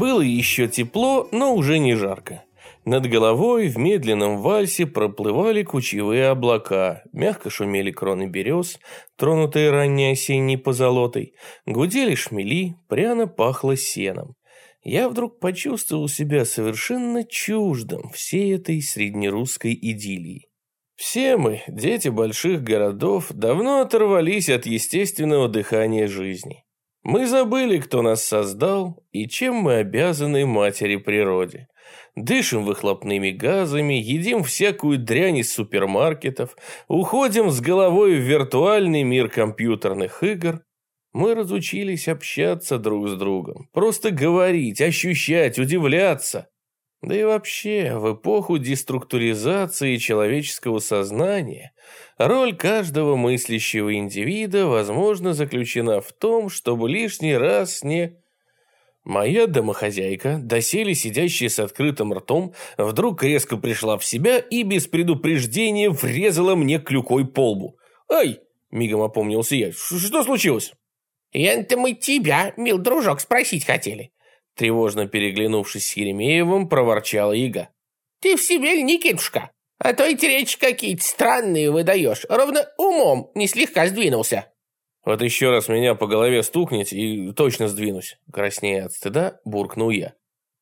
Было еще тепло, но уже не жарко. Над головой в медленном вальсе проплывали кучевые облака, мягко шумели кроны берез, тронутые ранней осенней позолотой, гудели шмели, пряно пахло сеном. Я вдруг почувствовал себя совершенно чуждым всей этой среднерусской идиллии. Все мы, дети больших городов, давно оторвались от естественного дыхания жизни. Мы забыли, кто нас создал и чем мы обязаны матери природе. Дышим выхлопными газами, едим всякую дрянь из супермаркетов, уходим с головой в виртуальный мир компьютерных игр. Мы разучились общаться друг с другом, просто говорить, ощущать, удивляться. Да и вообще, в эпоху деструктуризации человеческого сознания роль каждого мыслящего индивида, возможно, заключена в том, чтобы лишний раз не... Моя домохозяйка, доселе сидящая с открытым ртом, вдруг резко пришла в себя и без предупреждения врезала мне клюкой по лбу. «Ай!» – мигом опомнился я. «Что случилось?» «Это мы тебя, мил дружок, спросить хотели. Тревожно переглянувшись с Еремеевым, проворчала Ига. «Ты в себе, Никитушка, а то эти речи какие-то странные выдаешь. Ровно умом не слегка сдвинулся». «Вот еще раз меня по голове стукнете и точно сдвинусь», краснея от стыда, буркнул я.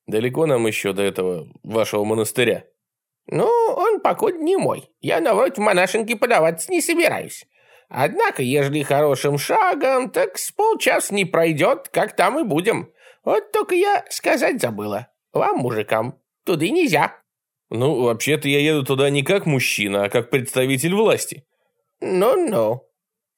«Далеко нам еще до этого вашего монастыря?» «Ну, он покуда не мой. Я на вроде в монашенки подаваться не собираюсь. Однако, ежели хорошим шагом, так с полчас не пройдет, как там и будем. Вот только я сказать забыла. Вам, мужикам, туда нельзя. Ну, вообще-то я еду туда не как мужчина, а как представитель власти. Ну-ну.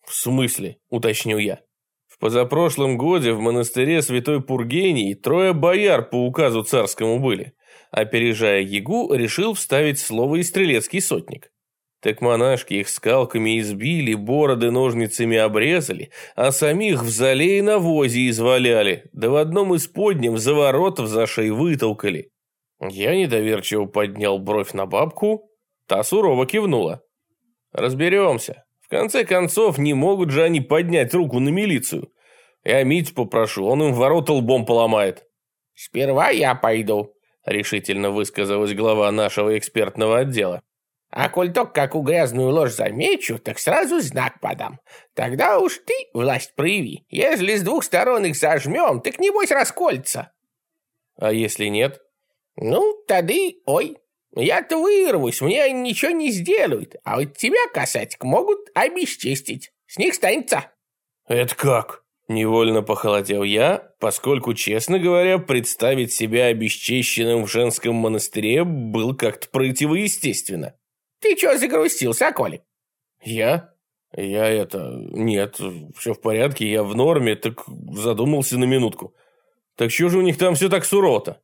В смысле, уточнил я. В позапрошлом годе в монастыре Святой Пургений трое бояр по указу царскому были. Опережая Ягу, решил вставить слово и стрелецкий сотник. Так монашки их скалками избили, бороды ножницами обрезали, а самих в зале и навозе изваляли, да в одном из подням за ворот в зашей вытолкали. Я недоверчиво поднял бровь на бабку, та сурово кивнула. Разберемся. В конце концов, не могут же они поднять руку на милицию. Я Митю попрошу, он им ворота лбом поломает. Сперва я пойду, решительно высказалась глава нашего экспертного отдела. А коль только какую грязную ложь замечу, так сразу знак подам. Тогда уж ты власть прояви. Если с двух сторон их сожмем, так небось раскольца. А если нет? Ну, тады, ой, я-то вырвусь, мне они ничего не сделают. А вот тебя, касатик, могут обесчестить. С них станется. Это как? Невольно похолодел я, поскольку, честно говоря, представить себя обесчещенным в женском монастыре было как-то противоестественно. Ты чё загрустил, соколик? Я? Я это... Нет, все в порядке, я в норме, так задумался на минутку. Так что же у них там все так сурово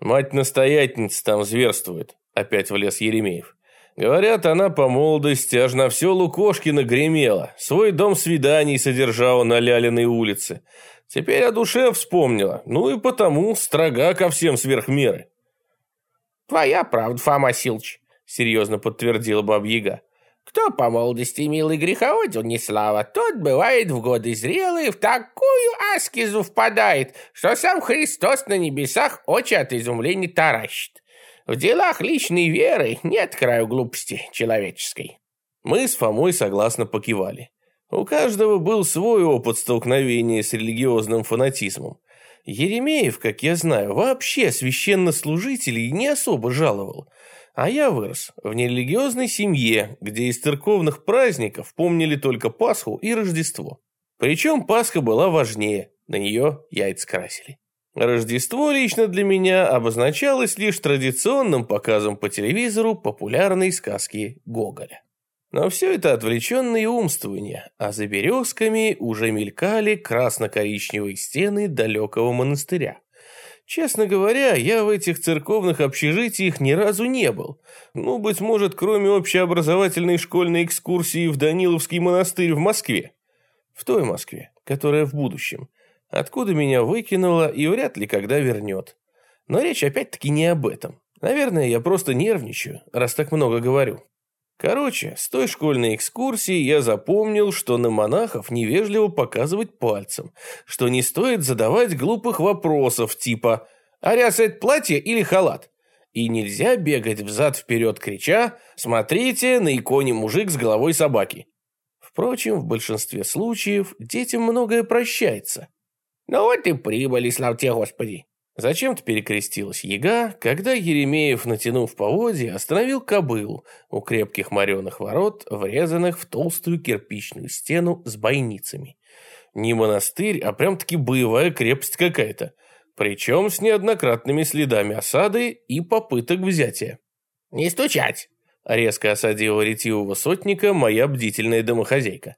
Мать-настоятельница там зверствует, опять влез Еремеев. Говорят, она по молодости аж на все Лукошкина гремела, свой дом свиданий содержала на Лялиной улице. Теперь о душе вспомнила, ну и потому строга ко всем сверх меры. Твоя правда, Фома Силч серьезно подтвердила Бабьяга. Кто по молодости милый греховодил не слава, тот бывает в годы зрелые в такую аскизу впадает, что сам Христос на небесах очи от изумления таращит. В делах личной веры нет краю глупости человеческой. Мы с Фомой согласно покивали. У каждого был свой опыт столкновения с религиозным фанатизмом. Еремеев, как я знаю, вообще священнослужителей не особо жаловал – а я вырос в нерелигиозной семье, где из церковных праздников помнили только Пасху и Рождество. Причем Пасха была важнее, на нее яйца красили. Рождество лично для меня обозначалось лишь традиционным показом по телевизору популярной сказки Гоголя. Но все это отвлеченные умствования, а за березками уже мелькали красно-коричневые стены далекого монастыря. Честно говоря, я в этих церковных общежитиях ни разу не был. Ну, быть может, кроме общеобразовательной школьной экскурсии в Даниловский монастырь в Москве. В той Москве, которая в будущем. Откуда меня выкинуло и вряд ли когда вернет. Но речь опять-таки не об этом. Наверное, я просто нервничаю, раз так много говорю. Короче, с той школьной экскурсии я запомнил, что на монахов невежливо показывать пальцем, что не стоит задавать глупых вопросов типа А ряса это платье или халат? И нельзя бегать взад-вперед, крича «Смотрите, на иконе мужик с головой собаки». Впрочем, в большинстве случаев детям многое прощается. «Ну вот и прибыли, славьте Господи!» Зачем-то перекрестилась яга, когда Еремеев, натянув поводья, остановил кобылу у крепких мореных ворот, врезанных в толстую кирпичную стену с бойницами. Не монастырь, а прям-таки боевая крепость какая-то, причем с неоднократными следами осады и попыток взятия. «Не стучать!» — резко осадила ретивого сотника моя бдительная домохозяйка.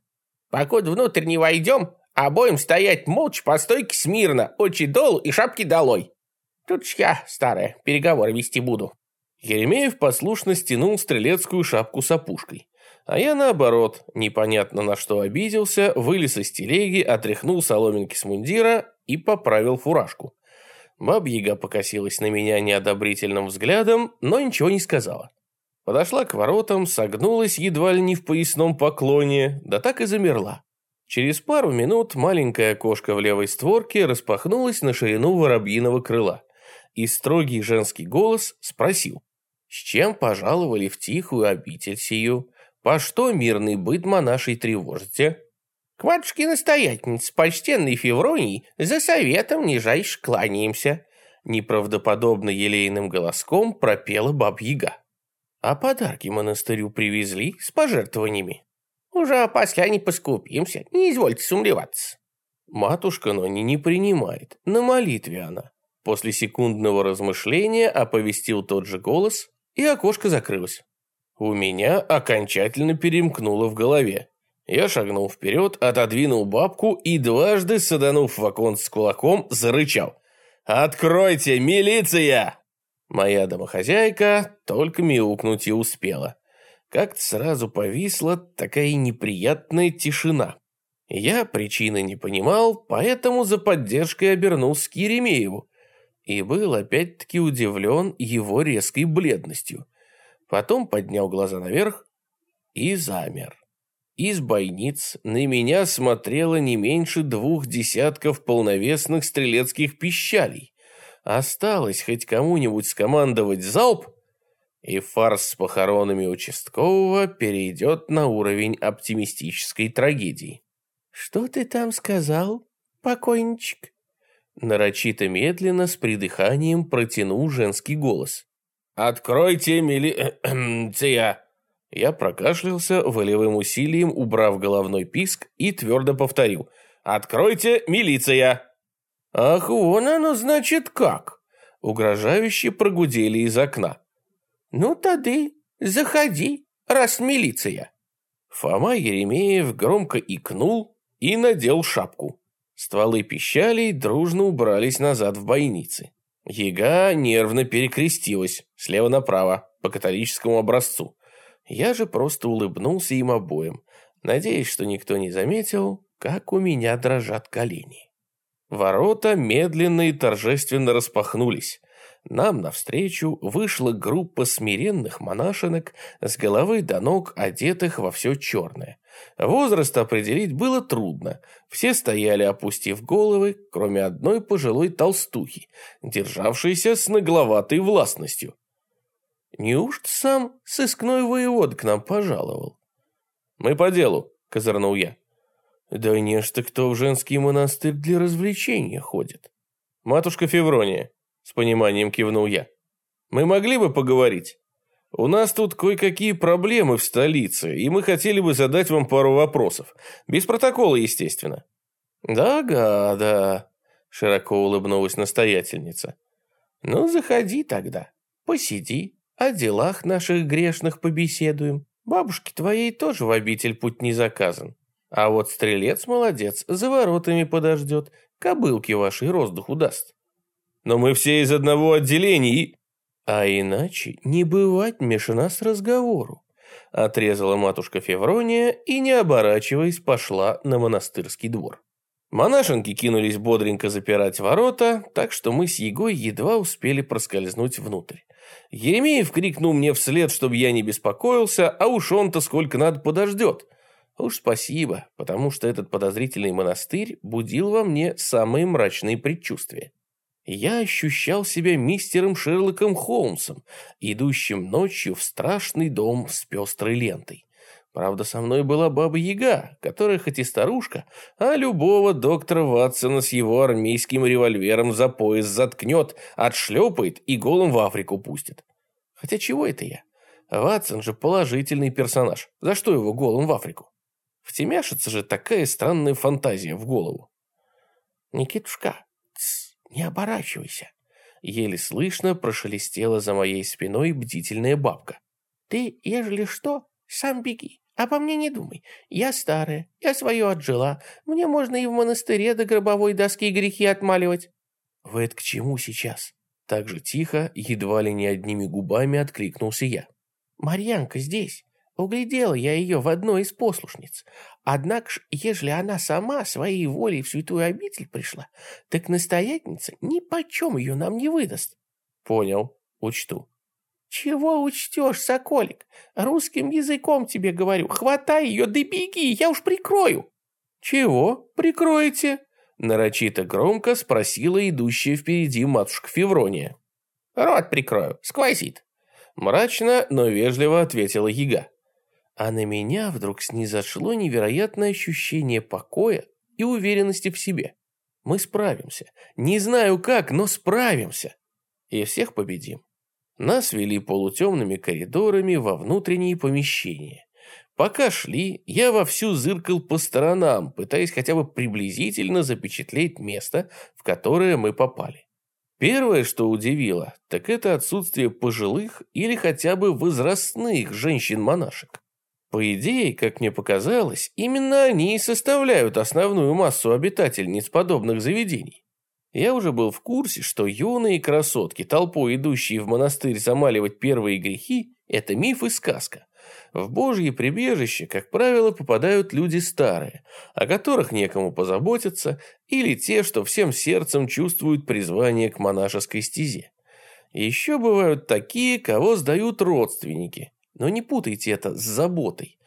«Покуда внутрь не войдем, Обоим стоять молча по стойке смирно, очи долу и шапки долой. Тут ж я, старая, переговоры вести буду». Еремеев послушно стянул стрелецкую шапку с опушкой. А я, наоборот, непонятно на что обиделся, вылез из телеги, отряхнул соломинки с мундира и поправил фуражку. Бабьяга покосилась на меня неодобрительным взглядом, но ничего не сказала. Подошла к воротам, согнулась едва ли не в поясном поклоне, да так и замерла. Через пару минут маленькое окошко в левой створке распахнулось на ширину воробьиного крыла, и строгий женский голос спросил, «С чем пожаловали в тихую обитель сию? По что мирный быт монашей тревожите?» «К матушке настоятельнице, почтенной Февронии, за советом нижайше кланяемся», неправдоподобно елейным голоском пропела баб-яга. «А подарки монастырю привезли с пожертвованиями?» Уже после не поскупимся, не извольте сумлеваться. Матушка Нони не принимает, на молитве она. После секундного размышления оповестил тот же голос, и окошко закрылось. У меня окончательно перемкнуло в голове. Я шагнул вперед, отодвинул бабку и дважды, саданув в оконце с кулаком, зарычал. «Откройте, милиция!» Моя домохозяйка только мяукнуть и успела. Как-то сразу повисла такая неприятная тишина. Я причины не понимал, поэтому за поддержкой обернулся к Еремееву и был опять-таки удивлен его резкой бледностью. Потом поднял глаза наверх и замер. Из бойниц на меня смотрело не меньше двух десятков полновесных стрелецких пищалей. Осталось хоть кому-нибудь скомандовать залп, и фарс с похоронами участкового перейдет на уровень оптимистической трагедии. «Что ты там сказал, покойничек?» Нарочито медленно, с придыханием протянул женский голос. «Откройте, милиция!» Я прокашлялся, волевым усилием убрав головной писк и твердо повторил. «Откройте, милиция!» «Ах, вон оно, значит, как!» Угрожающе прогудели из окна. «Ну, тады, заходи, раз милиция». Фома Еремеев громко икнул и надел шапку. Стволы пищалей дружно убрались назад в бойницы. Яга нервно перекрестилась, слева направо, по католическому образцу. Я же просто улыбнулся им обоим, надеясь, что никто не заметил, как у меня дрожат колени. Ворота медленно и торжественно распахнулись. Нам навстречу вышла группа смиренных монашенок с головы до ног, одетых во все черное. Возраст определить было трудно. Все стояли, опустив головы, кроме одной пожилой толстухи, державшейся с нагловатой властностью. Неужто сам сыскной воевод к нам пожаловал? «Мы по делу», — козырнул я. «Да нечто кто в женский монастырь для развлечения ходит. Матушка Феврония, с пониманием кивнул я. Мы могли бы поговорить? У нас тут кое-какие проблемы в столице, и мы хотели бы задать вам пару вопросов. Без протокола, естественно. Да-га, да, широко улыбнулась настоятельница. Ну, заходи тогда, посиди, о делах наших грешных побеседуем. Бабушке твоей тоже в обитель путь не заказан. А вот стрелец молодец, за воротами подождет, кобылки вашей роздуху даст но мы все из одного отделения и...» «А иначе не бывать меж нас разговору», — отрезала матушка Феврония и, не оборачиваясь, пошла на монастырский двор. Монашенки кинулись бодренько запирать ворота, так что мы с Егой едва успели проскользнуть внутрь. Еремеев крикнул мне вслед, чтобы я не беспокоился, а уж он-то сколько надо подождет. Уж спасибо, потому что этот подозрительный монастырь будил во мне самые мрачные предчувствия. Я ощущал себя мистером Шерлоком Холмсом, идущим ночью в страшный дом с пестрой лентой. Правда, со мной была баба-яга, которая хоть и старушка, а любого доктора Ватсона с его армейским револьвером за пояс заткнет, отшлепает и голым в Африку пустит. Хотя чего это я? Ватсон же положительный персонаж. За что его голым в Африку? Втемяшится же такая странная фантазия в голову. Никитушка, не оборачивайся. Еле слышно прошелестела за моей спиной бдительная бабка. Ты, ежели что, сам беги. Обо мне не думай. Я старая, я свое отжила. Мне можно и в монастыре до гробовой доски грехи отмаливать. Вы это к чему сейчас? Так же тихо, едва ли не одними губами откликнулся я. Марьянка здесь. Углядела я ее в одной из послушниц. Однако ж, ежели она сама своей волей в святую обитель пришла, так настоятельница ни почем ее нам не выдаст. Понял, учту. «Чего учтешь, соколик? Русским языком тебе говорю. Хватай ее, да беги, я уж прикрою». «Чего прикроете?» Нарочито громко спросила идущая впереди матушка Феврония. «Рот прикрою, сквозит». Мрачно, но вежливо ответила яга. А на меня вдруг снизошло невероятное ощущение покоя и уверенности в себе. Мы справимся. Не знаю как, но справимся. И всех победим. Нас вели полутемными коридорами во внутренние помещения. Пока шли, я вовсю зыркал по сторонам, пытаясь хотя бы приблизительно запечатлеть место, в которое мы попали. Первое, что удивило, так это отсутствие пожилых или хотя бы возрастных женщин-монашек. По идее, как мне показалось, именно они и составляют основную массу обитательниц подобных заведений. Я уже был в курсе, что юные красотки, толпой идущие в монастырь замаливать первые грехи, это миф и сказка. В божье прибежище, как правило, попадают люди старые, о которых некому позаботиться, или те, что всем сердцем чувствуют призвание к монашеской стезе. Еще бывают такие, кого сдают родственники, но не путайте это с заботой.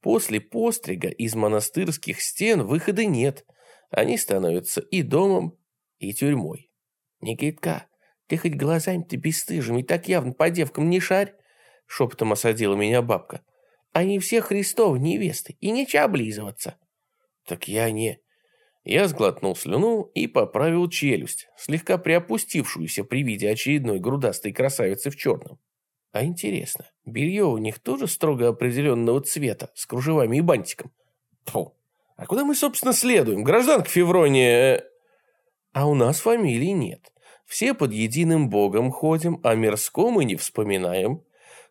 После пострига из монастырских стен выхода нет. Они становятся и домом, и тюрьмой. «Никитка, ты хоть глазами-то бесстыжими так явно по девкам не шарь!» Шепотом осадила меня бабка. «Они все Христовы невесты, и нечего облизываться!» «Так я не...» Я сглотнул слюну и поправил челюсть, слегка приопустившуюся при виде очередной грудастой красавицы в черном. А интересно, белье у них тоже строго определенного цвета, с кружевами и бантиком? Фу. А куда мы, собственно, следуем? Гражданка Феврония... Э, а у нас фамилий нет. Все под единым богом ходим, а мирском мы не вспоминаем.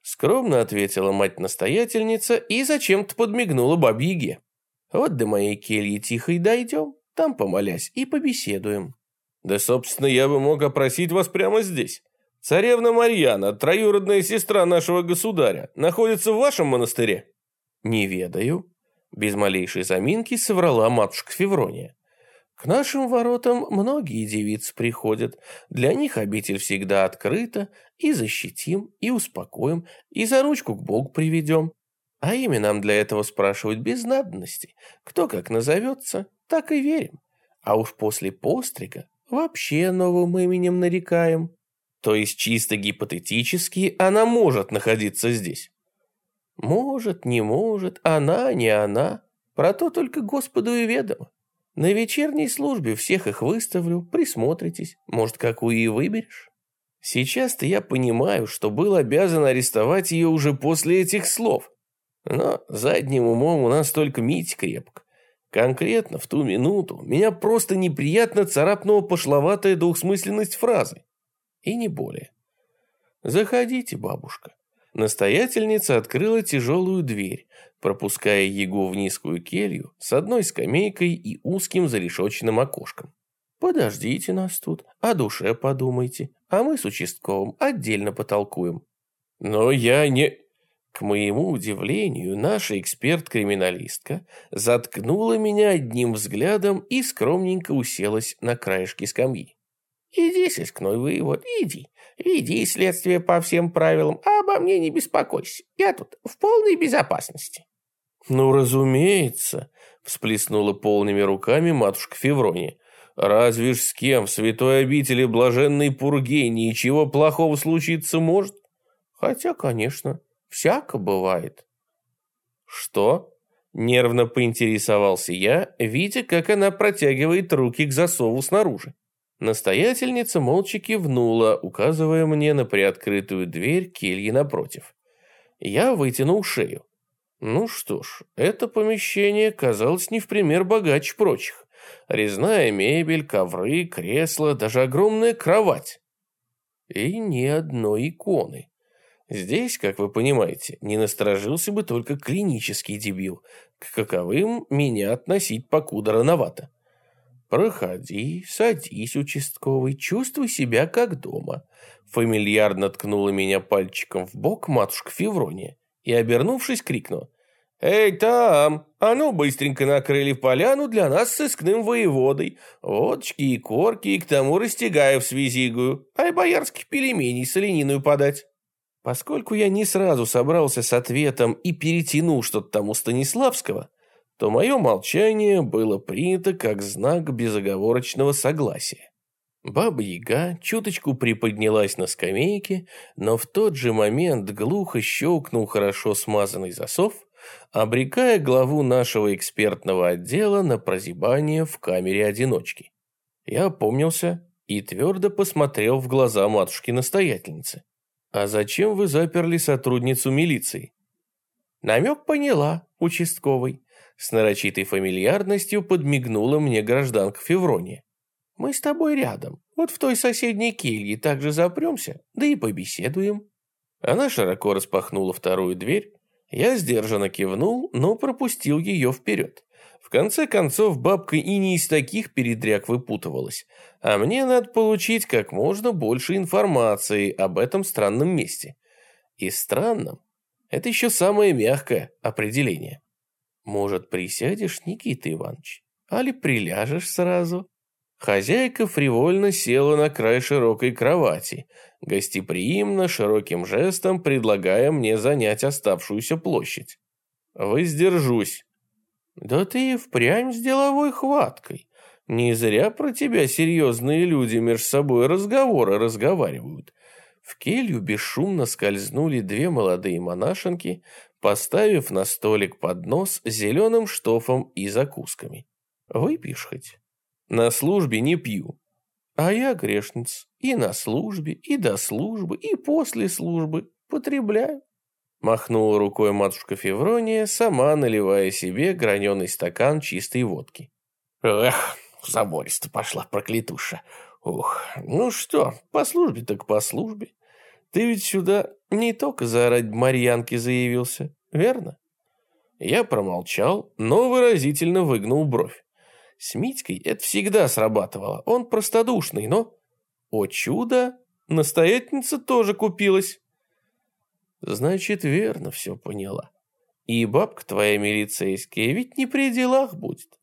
Скромно ответила мать-настоятельница и зачем-то подмигнула бабьеге. Вот до моей кельи тихо и дойдем, там помолясь и побеседуем. Да, собственно, я бы мог опросить вас прямо здесь. Царевна Марьяна, троюродная сестра нашего государя, находится в вашем монастыре? Не ведаю. Без малейшей заминки соврала матушка Феврония. К нашим воротам многие девицы приходят. Для них обитель всегда открыта, и защитим, и успокоим, и за ручку к Богу приведем. А имя нам для этого спрашивать без надобности. Кто как назовется, так и верим. А уж после пострига вообще новым именем нарекаем. То есть чисто гипотетически она может находиться здесь? Может, не может, она, не она. Про то только Господу и ведомо. На вечерней службе всех их выставлю, присмотритесь, может, какую и выберешь. Сейчас-то я понимаю, что был обязан арестовать ее уже после этих слов. Но задним умом у нас только Мить крепк. Конкретно в ту минуту меня просто неприятно царапнула пошловатая двухсмысленность фразы. И не более. «Заходите, бабушка». Настоятельница открыла тяжелую дверь, пропуская Егу в низкую келью с одной скамейкой и узким зарешоченным окошком. «Подождите нас тут, о душе подумайте, а мы с участковым отдельно потолкуем». «Но я не...» К моему удивлению, наша эксперт-криминалистка заткнула меня одним взглядом и скромненько уселась на краешке скамьи. «Иди, сыскной вывод, иди. Веди следствие по всем правилам, а обо мне не беспокойся. Я тут в полной безопасности». «Ну, разумеется», — всплеснула полными руками матушка Феврония. Разве ж с кем в святой обители блаженной пурге ничего плохого случиться может? Хотя, конечно, всяко бывает. Что? Нервно поинтересовался я, видя, как она протягивает руки к засову снаружи. Настоятельница молча кивнула, указывая мне на приоткрытую дверь кельи напротив. Я вытянул шею. Ну что ж, это помещение казалось не в пример богаче прочих. Резная мебель, ковры, кресла, даже огромная кровать. И ни одной иконы. Здесь, как вы понимаете, не насторожился бы только клинический дебил. К каковым меня относить покуда рановато. «Проходи, садись, участковый, чувствуй себя как дома». Фамильярно ткнула меня пальчиком в бок матушка Феврония и, обернувшись, крикнула. «Эй, там! А ну, быстренько накрыли поляну для нас с сыскным воеводой. Водочки и корки, и к тому растягаев с визигую. Ай, боярских пельменей с олениною подать». Поскольку я не сразу собрался с ответом и перетянул что-то там у Станиславского, то мое молчание было принято как знак безоговорочного согласия. Баба-яга чуточку приподнялась на скамейке, но в тот же момент глухо щелкнул хорошо смазанный засов, обрекая главу нашего экспертного отдела на прозябание в камере одиночки. Я опомнился и твердо посмотрел в глаза матушки-настоятельницы. «А зачем вы заперли сотрудницу милиции?» «Намек поняла, участковый», с нарочитой фамильярностью подмигнула мне гражданка Феврония. «Мы с тобой рядом, вот в той соседней келье также запремся, да и побеседуем». Она широко распахнула вторую дверь. Я сдержанно кивнул, но пропустил ее вперед. В конце концов, бабка и не из таких передряг выпутывалась, а мне надо получить как можно больше информации об этом странном месте. И странном – это еще самое мягкое определение. Может, присядешь, Никита Иванович? Али приляжешь сразу?» Хозяйка фривольно села на край широкой кровати, гостеприимно, широким жестом предлагая мне занять оставшуюся площадь. «Воздержусь», «Да ты и впрямь с деловой хваткой. Не зря про тебя серьезные люди между собой разговоры разговаривают». В келью бесшумно скользнули две молодые монашенки, поставив на столик поднос с зеленым штофом и закусками. «Выпьешь хоть?» «На службе не пью». «А я грешниц. И на службе, и до службы, и после службы. Потребляю». Махнула рукой матушка Феврония, сама наливая себе граненый стакан чистой водки. Эх, забористо пошла проклятуша. Ух, ну что, по службе так по службе. Ты ведь сюда не только заорать Марьянке заявился, верно? Я промолчал, но выразительно выгнул бровь. С Митькой это всегда срабатывало. Он простодушный, но... О чудо! Настоятельница тоже купилась. Значит, верно все поняла. И бабка твоя милицейская ведь не при делах будет.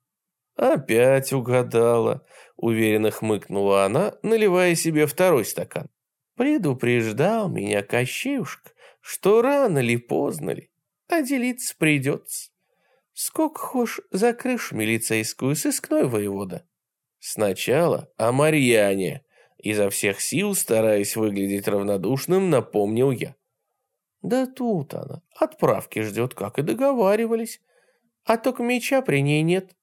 Опять угадала, уверенно хмыкнула она, наливая себе второй стакан. Предупреждал меня Кощеюшка, что рано ли поздно ли, а делиться придется. Сколько хошь за крышу милицейскую сыскной воевода? Сначала о Марьяне, изо всех сил стараясь выглядеть равнодушным, напомнил я. Да тут она, отправки ждет, как и договаривались. А только меча при ней нет.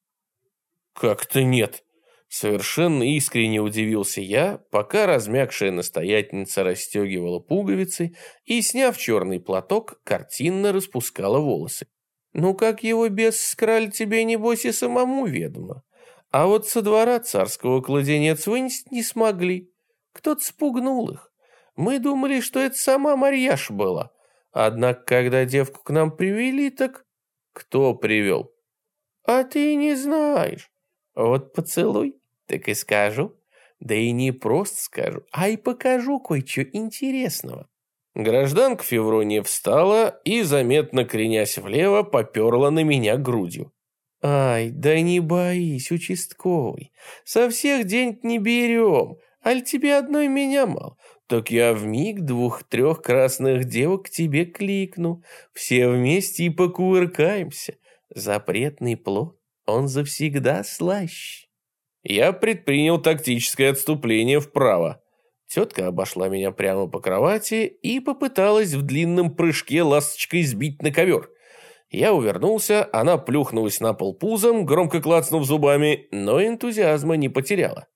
Как-то нет. Совершенно искренне удивился я, пока размягшая настоятельница расстегивала пуговицы и, сняв черный платок, картинно распускала волосы. Ну, как его бес скраль тебе, небось, и самому ведомо. А вот со двора царского кладенец вынести не смогли. Кто-то спугнул их. Мы думали, что это сама Марьяша была, Однако, когда девку к нам привели, так... Кто привел? А ты не знаешь. Вот поцелуй, так и скажу. Да и не просто скажу, а и покажу кое-что интересного. Гражданка Феврония встала и, заметно кренясь влево, поперла на меня грудью. «Ай, да не боись, участковый, со всех денег не берем, аль тебе одной меня мал. Так я в миг двух-трех красных девок к тебе кликну. Все вместе и покувыркаемся. Запретный плод, он завсегда слаще. Я предпринял тактическое отступление вправо. Тетка обошла меня прямо по кровати и попыталась в длинном прыжке ласточкой сбить на ковер. Я увернулся, она плюхнулась на пол пузом, громко клацнув зубами, но энтузиазма не потеряла.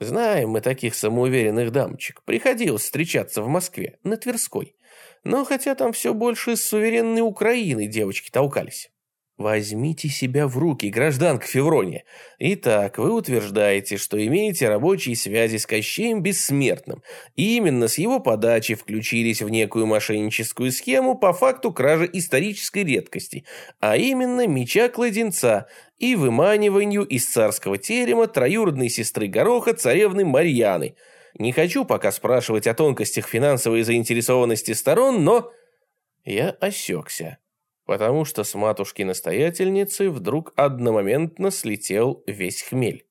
Знаем мы таких самоуверенных дамочек. Приходилось встречаться в Москве, на Тверской. Но хотя там все больше с суверенной Украины девочки толкались. Возьмите себя в руки, гражданка Феврония. Итак, вы утверждаете, что имеете рабочие связи с Кощеем Бессмертным, и именно с его подачи включились в некую мошенническую схему по факту кражи исторической редкости, а именно меча-кладенца и выманиванию из царского терема троюродной сестры Гороха царевны Марьяны. Не хочу пока спрашивать о тонкостях финансовой заинтересованности сторон, но... Я осекся потому что с матушки-настоятельницы вдруг одномоментно слетел весь хмель.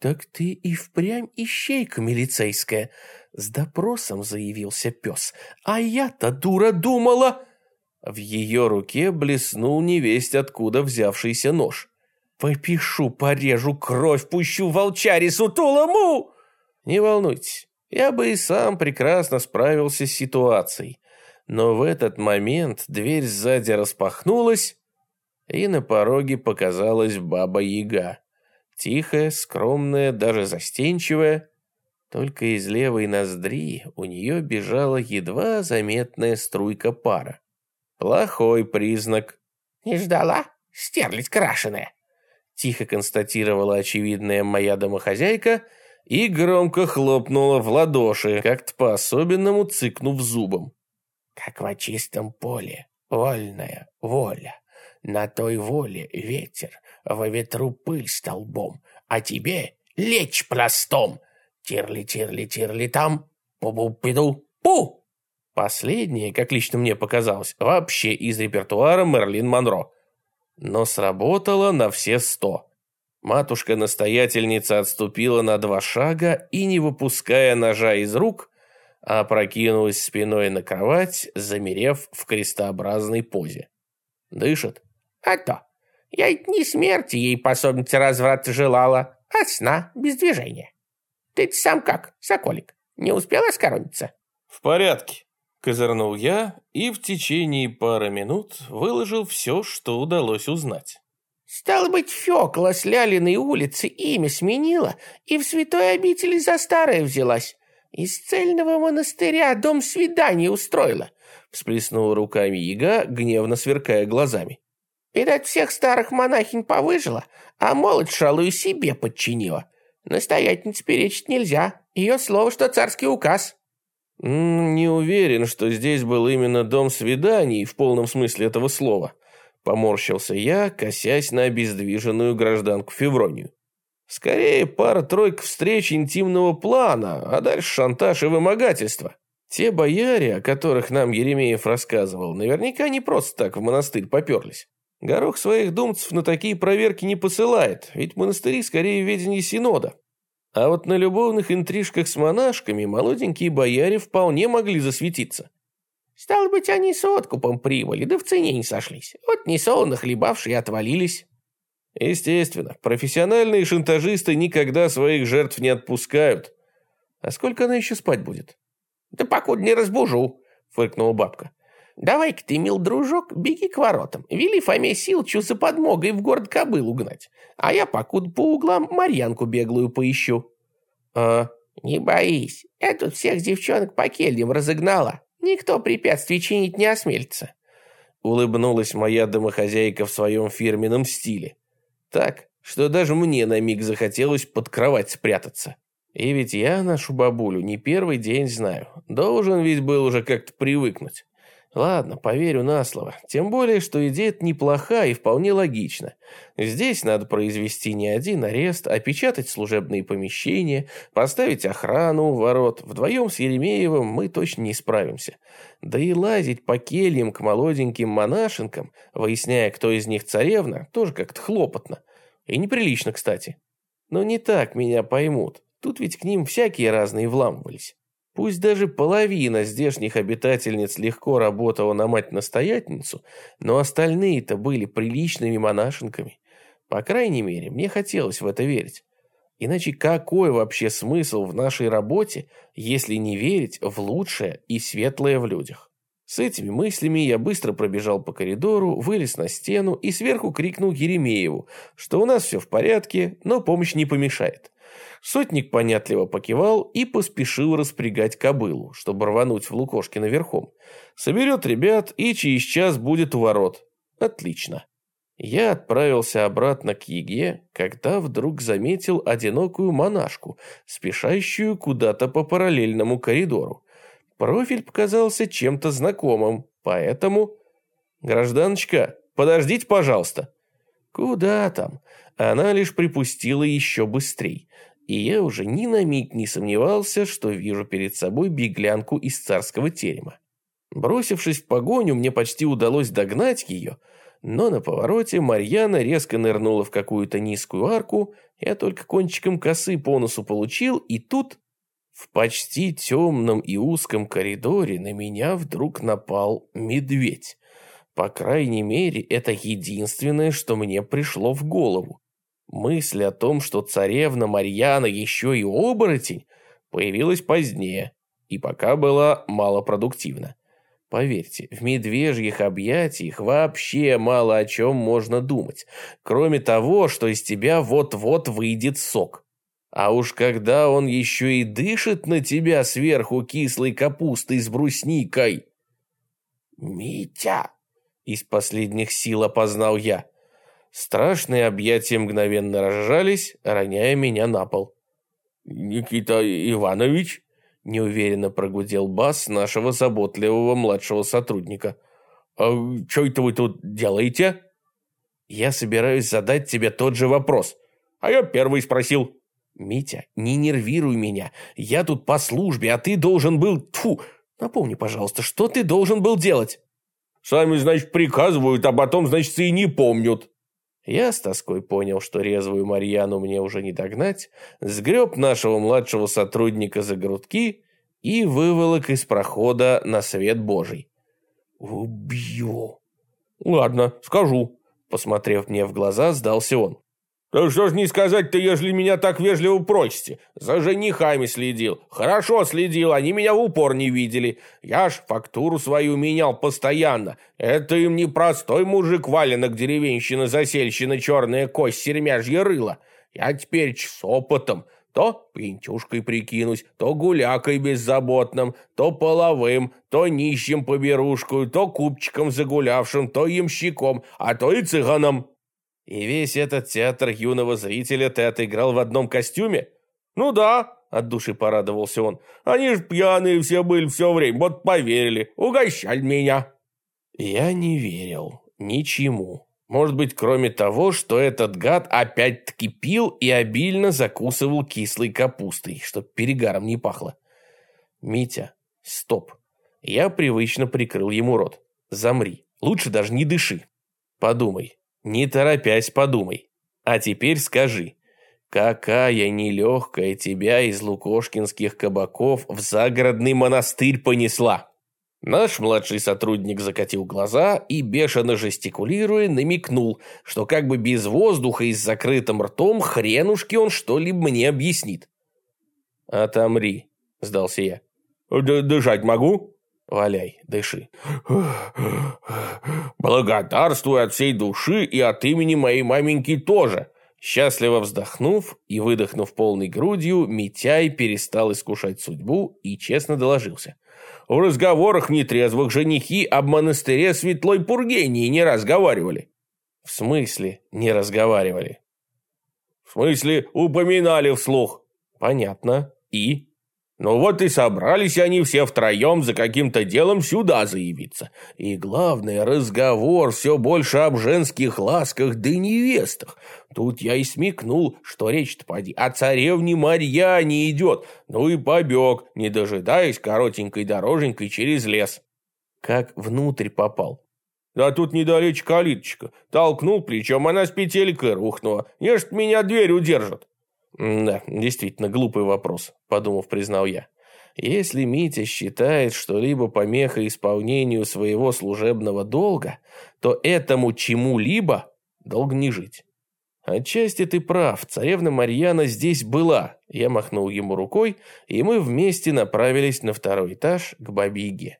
«Так ты и впрямь ищейка милицейская!» С допросом заявился пес. «А я-то, дура, думала...» В ее руке блеснул невесть, откуда взявшийся нож. «Попишу, порежу, кровь пущу волчаре сутулому!» «Не волнуйтесь, я бы и сам прекрасно справился с ситуацией но в этот момент дверь сзади распахнулась, и на пороге показалась баба-яга. Тихая, скромная, даже застенчивая. Только из левой ноздри у нее бежала едва заметная струйка пара. Плохой признак. «Не ждала? Стерлить крашеная!» Тихо констатировала очевидная моя домохозяйка и громко хлопнула в ладоши, как-то по-особенному цыкнув зубом как во чистом поле, вольная воля. На той воле ветер, во ветру пыль столбом, а тебе лечь пластом. Тирли-тирли-тирли там, пу-пу-пиду, пу! Последнее, как лично мне показалось, вообще из репертуара Мерлин Монро. Но сработало на все сто. Матушка-настоятельница отступила на два шага и, не выпуская ножа из рук, опрокинулась спиной на кровать, замерев в крестообразной позе. Дышит. А то. Я ведь не смерти ей пособница разврата желала, а сна без движения. ты сам как, соколик, не успела скоромиться? В порядке. Козырнул я и в течение пары минут выложил все, что удалось узнать. Стало быть, Фёкла с Лялиной улицы имя сменила и в святой обители за старое взялась. Из цельного монастыря дом свидания устроила. Всплеснула руками яга, гневно сверкая глазами. Видать, всех старых монахинь повыжила, а молодь шалую себе подчинила. Настоятельнице перечить нельзя. Ее слово, что царский указ. «Не уверен, что здесь был именно дом свиданий в полном смысле этого слова», поморщился я, косясь на обездвиженную гражданку Февронию. Скорее, пара-тройка встреч интимного плана, а дальше шантаж и вымогательство. Те бояре, о которых нам Еремеев рассказывал, наверняка не просто так в монастырь поперлись. Горох своих думцев на такие проверки не посылает, ведь монастыри скорее ведение синода. А вот на любовных интрижках с монашками молоденькие бояре вполне могли засветиться. Стало быть, они с откупом прибыли, да в цене не сошлись. Вот несолоно хлебавшие отвалились. Естественно, профессиональные шантажисты никогда своих жертв не отпускают. А сколько она еще спать будет? Да покуда не разбужу, фыркнула бабка. Давай-ка ты, мил дружок, беги к воротам. Вели Фоме Силчу за подмогой в город кобылу гнать. А я покуда по углам Марьянку беглую поищу. А? Не боись, я тут всех девчонок по кельям разогнала. Никто препятствий чинить не осмелится. Улыбнулась моя домохозяйка в своем фирменном стиле. Так, что даже мне на миг захотелось под кровать спрятаться. И ведь я нашу бабулю не первый день знаю. Должен ведь был уже как-то привыкнуть. Ладно, поверю на слово. Тем более, что идея неплоха и вполне логична. Здесь надо произвести не один арест, а печатать служебные помещения, поставить охрану у ворот. Вдвоем с Еремеевым мы точно не справимся. Да и лазить по кельям к молоденьким монашенкам, выясняя, кто из них царевна, тоже как-то хлопотно. И неприлично, кстати. Но не так меня поймут. Тут ведь к ним всякие разные вламывались. Пусть даже половина здешних обитательниц легко работала на мать-настоятельницу, но остальные-то были приличными монашенками. По крайней мере, мне хотелось в это верить. Иначе какой вообще смысл в нашей работе, если не верить в лучшее и светлое в людях? С этими мыслями я быстро пробежал по коридору, вылез на стену и сверху крикнул Еремееву, что у нас все в порядке, но помощь не помешает. Сотник понятливо покивал и поспешил распрягать кобылу, чтобы рвануть в Лукошкино верхом. Соберет ребят и через час будет у ворот. Отлично. Я отправился обратно к Еге, когда вдруг заметил одинокую монашку, спешащую куда-то по параллельному коридору. Профиль показался чем-то знакомым, поэтому... «Гражданочка, подождите, пожалуйста». Куда там? Она лишь припустила еще быстрей. И я уже ни на миг не сомневался, что вижу перед собой беглянку из царского терема. Бросившись в погоню, мне почти удалось догнать ее, но на повороте Марьяна резко нырнула в какую-то низкую арку, я только кончиком косы по носу получил, и тут в почти темном и узком коридоре на меня вдруг напал медведь. По крайней мере, это единственное, что мне пришло в голову. Мысль о том, что царевна Марьяна еще и оборотень, появилась позднее и пока была малопродуктивна. Поверьте, в медвежьих объятиях вообще мало о чем можно думать, кроме того, что из тебя вот-вот выйдет сок. А уж когда он еще и дышит на тебя сверху кислой капустой с брусникой. «Митя!» — из последних сил опознал я. Страшные объятия мгновенно разжались, роняя меня на пол. «Никита Иванович?» — неуверенно прогудел бас нашего заботливого младшего сотрудника. «А что это вы тут делаете?» «Я собираюсь задать тебе тот же вопрос». «А я первый спросил», «Митя, не нервируй меня. Я тут по службе, а ты должен был... Тьфу! Напомни, пожалуйста, что ты должен был делать?» «Сами, значит, приказывают, а потом, значит, и не помнят». Я с тоской понял, что резвую Марьяну мне уже не догнать, сгреб нашего младшего сотрудника за грудки и выволок из прохода на свет божий. «Убью!» «Ладно, скажу», — посмотрев мне в глаза, сдался он. «Да что ж не сказать-то, ежели меня так вежливо просите? За женихами следил. Хорошо следил, они меня в упор не видели. Я ж фактуру свою менял постоянно. Это им не простой мужик валенок деревенщина, засельщина, черная кость, сермяжье рыло. Я теперь с опытом. То пентюшкой прикинусь, то гулякой беззаботным, то половым, то нищим поберушкой, то купчиком загулявшим, то ямщиком, а то и цыганом». И весь этот театр юного зрителя ты отыграл в одном костюме? Ну да, от души порадовался он. Они ж пьяные все были все время, вот поверили, угощали меня. Я не верил ничему. Может быть, кроме того, что этот гад опять-таки пил и обильно закусывал кислой капустой, чтоб перегаром не пахло. Митя, стоп. Я привычно прикрыл ему рот. Замри. Лучше даже не дыши. Подумай, не торопясь, подумай. А теперь скажи, какая нелегкая тебя из лукошкинских кабаков в загородный монастырь понесла? Наш младший сотрудник закатил глаза и, бешено жестикулируя, намекнул, что как бы без воздуха и с закрытым ртом хренушки он что-либо мне объяснит. «Отомри», — сдался я. «Дышать могу?» Валяй, дыши. Благодарствую от всей души и от имени моей маменьки тоже. Счастливо вздохнув и выдохнув полной грудью, Митяй перестал искушать судьбу и честно доложился. В разговорах нетрезвых женихи об монастыре Светлой Пургении не разговаривали. В смысле не разговаривали? В смысле упоминали вслух. Понятно. И? Ну вот и собрались они все втроем за каким-то делом сюда заявиться. И главное, разговор все больше об женских ласках да невестах. Тут я и смекнул, что речь-то поди о царевне Марьяне идет. Ну и побег, не дожидаясь коротенькой дороженькой через лес. Как внутрь попал. Да тут недалече калиточка. Толкнул плечом, она с петелькой рухнула. Ежт меня дверь удержит. Да, действительно, глупый вопрос, подумав, признал я. Если Митя считает что-либо помехой исполнению своего служебного долга, то этому чему-либо долго не жить. Отчасти ты прав, царевна Марьяна здесь была. Я махнул ему рукой, и мы вместе направились на второй этаж к Бабиге.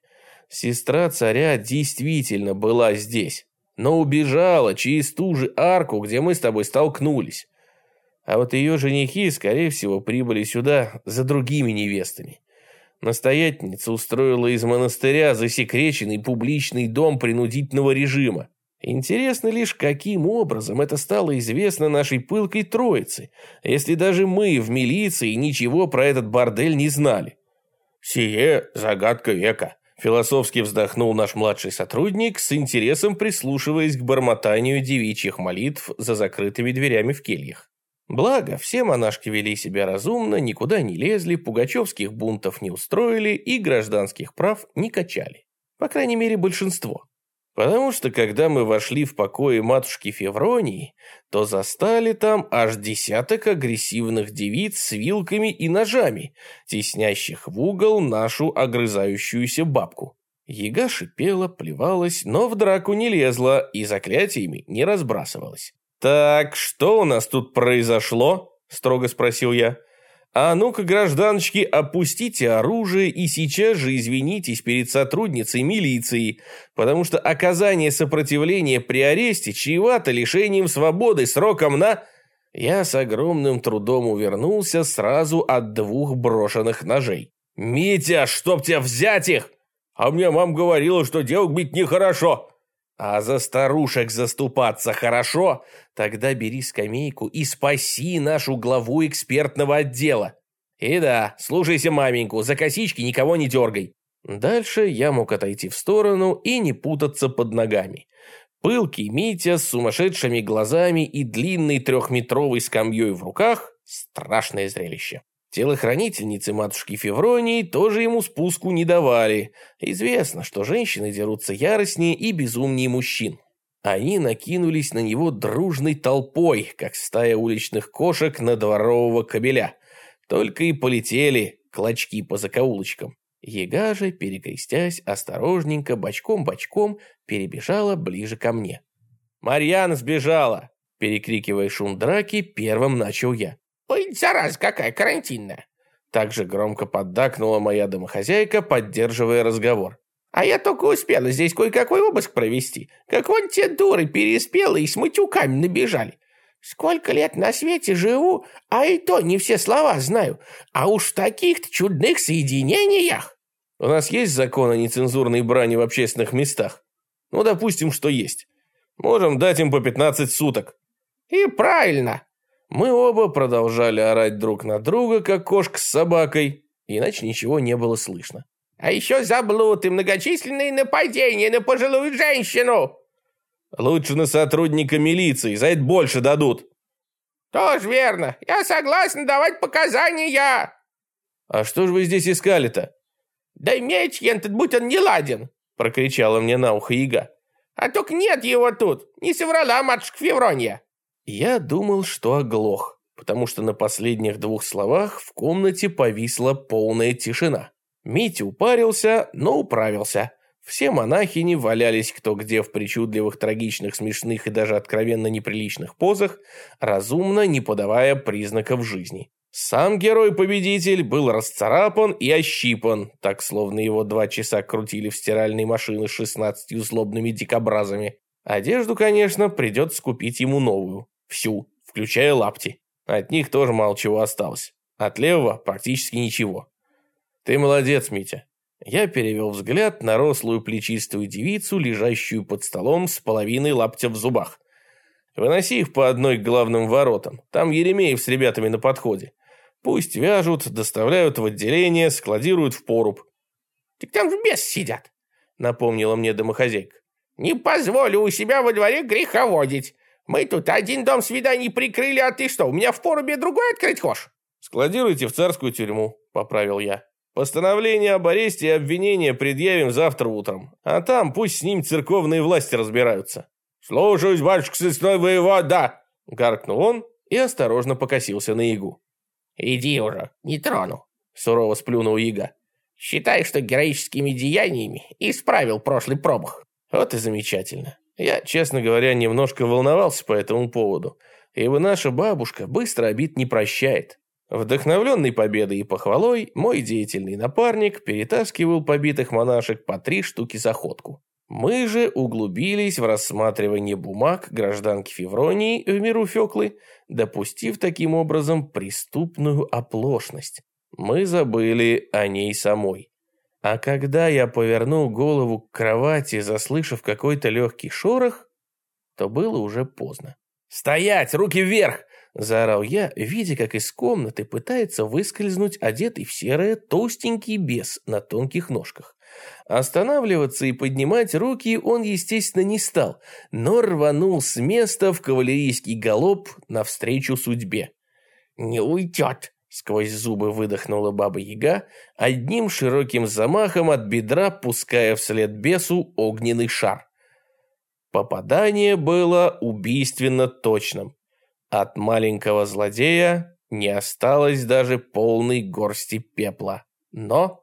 Сестра царя действительно была здесь, но убежала через ту же арку, где мы с тобой столкнулись. А вот ее женихи, скорее всего, прибыли сюда за другими невестами. Настоятельница устроила из монастыря засекреченный публичный дом принудительного режима. Интересно лишь, каким образом это стало известно нашей пылкой троице, если даже мы в милиции ничего про этот бордель не знали. «Сие загадка века», – философски вздохнул наш младший сотрудник, с интересом прислушиваясь к бормотанию девичьих молитв за закрытыми дверями в кельях. Благо, все монашки вели себя разумно, никуда не лезли, пугачевских бунтов не устроили и гражданских прав не качали. По крайней мере, большинство. Потому что, когда мы вошли в покои матушки Февронии, то застали там аж десяток агрессивных девиц с вилками и ножами, теснящих в угол нашу огрызающуюся бабку. Яга шипела, плевалась, но в драку не лезла и заклятиями не разбрасывалась. «Так, что у нас тут произошло?» – строго спросил я. «А ну-ка, гражданочки, опустите оружие и сейчас же извинитесь перед сотрудницей милиции, потому что оказание сопротивления при аресте чревато лишением свободы сроком на...» Я с огромным трудом увернулся сразу от двух брошенных ножей. «Митя, чтоб тебя взять их! А мне мама говорила, что девок бить нехорошо!» А за старушек заступаться хорошо? Тогда бери скамейку и спаси нашу главу экспертного отдела. И да, слушайся маменьку, за косички никого не дергай. Дальше я мог отойти в сторону и не путаться под ногами. Пылкий Митя с сумасшедшими глазами и длинной трехметровой скамьей в руках – страшное зрелище. Телохранительницы матушки Февронии тоже ему спуску не давали. Известно, что женщины дерутся яростнее и безумнее мужчин. Они накинулись на него дружной толпой, как стая уличных кошек на дворового кобеля. Только и полетели клочки по закоулочкам. Ега же, перекрестясь, осторожненько, бочком-бочком, перебежала ближе ко мне. «Марьяна сбежала!» Перекрикивая шум драки, первым начал я. «Ой, зараза какая карантинная!» Также громко поддакнула моя домохозяйка, поддерживая разговор. А я только успела здесь кое-какой обыск провести. Как вон те дуры переспелые и с матюками набежали. Сколько лет на свете живу, а и то не все слова знаю. А уж в таких-то чудных соединениях. У нас есть закон о нецензурной брани в общественных местах? Ну, допустим, что есть. Можем дать им по 15 суток. И правильно. Мы оба продолжали орать друг на друга, как кошка с собакой, иначе ничего не было слышно. А еще заблуд и многочисленные нападения на пожилую женщину. Лучше на сотрудника милиции, за это больше дадут. Тоже верно. Я согласен давать показания. А что же вы здесь искали-то? Да меч ентот, будь он не ладен, прокричала мне на ухо яга. А только нет его тут. Не соврала матушка Февронья. Я думал, что оглох, потому что на последних двух словах в комнате повисла полная тишина. Митя упарился, но управился. Все монахини валялись кто где в причудливых, трагичных, смешных и даже откровенно неприличных позах, разумно не подавая признаков жизни. Сам герой-победитель был расцарапан и ощипан, так словно его два часа крутили в стиральной машине с шестнадцатью злобными дикобразами. Одежду, конечно, придется скупить ему новую. Всю, включая лапти. От них тоже мало чего осталось. От левого практически ничего. Ты молодец, Митя. Я перевел взгляд на рослую плечистую девицу, лежащую под столом с половиной лаптя в зубах. Выноси их по одной к главным воротам. Там Еремеев с ребятами на подходе. Пусть вяжут, доставляют в отделение, складируют в поруб. Так там же бес сидят, напомнила мне домохозяйка. Не позволю у себя во дворе греховодить. Мы тут один дом свиданий прикрыли, а ты что, у меня в порубе другой открыть хочешь?» «Складируйте в царскую тюрьму», — поправил я. «Постановление об аресте и обвинение предъявим завтра утром, а там пусть с ним церковные власти разбираются». «Слушаюсь, батюшка сысной воевода!» — гаркнул он и осторожно покосился на Ягу. «Иди уже, не трону», — сурово сплюнул Яга. «Считай, что героическими деяниями исправил прошлый промах». Вот и замечательно. Я, честно говоря, немножко волновался по этому поводу. ибо наша бабушка быстро обид не прощает. Вдохновленный победой и похвалой, мой деятельный напарник перетаскивал побитых монашек по три штуки за ходку. Мы же углубились в рассматривание бумаг гражданки Февронии в миру Феклы, допустив таким образом преступную оплошность. Мы забыли о ней самой. А когда я повернул голову к кровати, заслышав какой-то легкий шорох, то было уже поздно. «Стоять! Руки вверх!» – заорал я, видя, как из комнаты пытается выскользнуть одетый в серое толстенький бес на тонких ножках. Останавливаться и поднимать руки он, естественно, не стал, но рванул с места в кавалерийский галоп навстречу судьбе. «Не уйдет!» — сквозь зубы выдохнула баба-яга, одним широким замахом от бедра пуская вслед бесу огненный шар. Попадание было убийственно точным. От маленького злодея не осталось даже полной горсти пепла. Но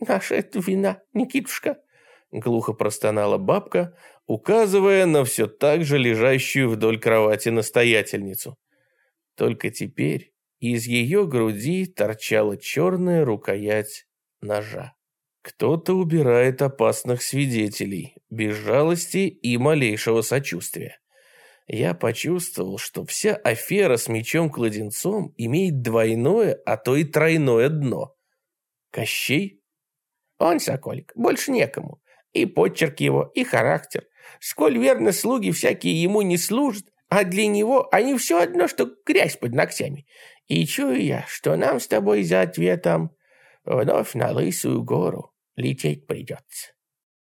«Наша это вина, Никитушка», — глухо простонала бабка, указывая на все так же лежащую вдоль кровати настоятельницу. Только теперь из ее груди торчала черная рукоять ножа. Кто-то убирает опасных свидетелей, без жалости и малейшего сочувствия. Я почувствовал, что вся афера с мечом-кладенцом имеет двойное, а то и тройное дно. Кощей он, Соколик, больше некому. И почерк его, и характер. Сколь верно слуги всякие ему не служат, а для него они все одно, что грязь под ногтями. И чую я, что нам с тобой за ответом вновь на лысую гору лететь придется.